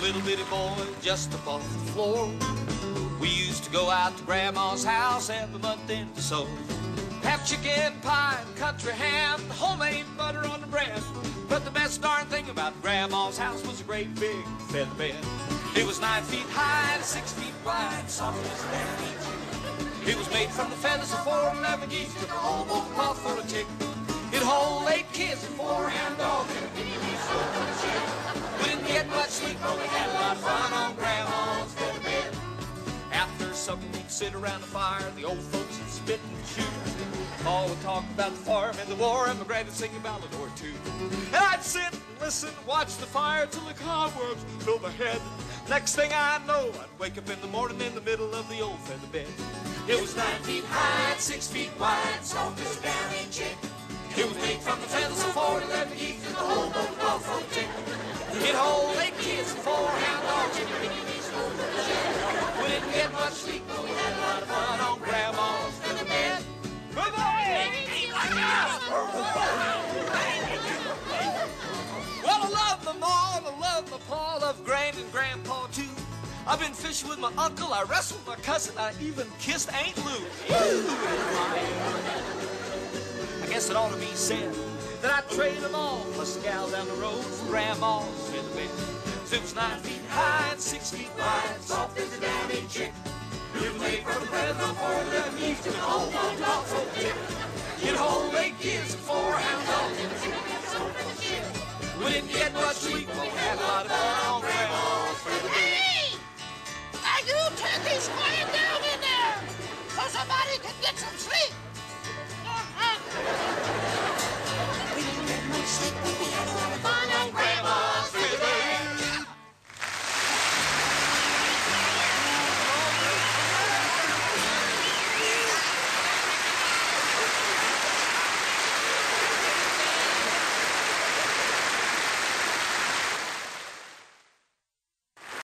little bitty boy just above the floor. We used to go out to Grandma's house every month in so have chicken pie and country ham, homemade butter on the bread. But the best darn thing about Grandma's house was a great big feather bed. It was nine feet high and six feet wide, soft as a. It was made from the feathers of four eleven geese, took a whole for a tick. It hold Supper, we'd sit around the fire, the old folks would spit and chew. All would talk about the farm and the war, and my granny would sing a ballad or two. And I'd sit and listen, watch the fire till the cobwebs filled my head. Next thing I know, I'd wake up in the morning in the middle of the old feather bed. It was nine feet high six feet wide, soft as a sleep, but we had a lot of fun on Grandma's feather bed. Well, I love my ma, I love my pa, I love Grand and Grandpa too. I've been fishing with my uncle, I wrestled my cousin, I even kissed Aunt Lou. I guess it ought to be said that I trade them all, a gal down the road for Grandma's in the bed. Was nine feet high and six feet wide, soft as a downy chick. You made from the bread of four eleven years to the whole one dog the tip. You'd hold eight and four hound dogs in the ship. We didn't get much sleep, we had a lot of fun. Hey! Are you turkeys quiet down in there so somebody can get some sleep?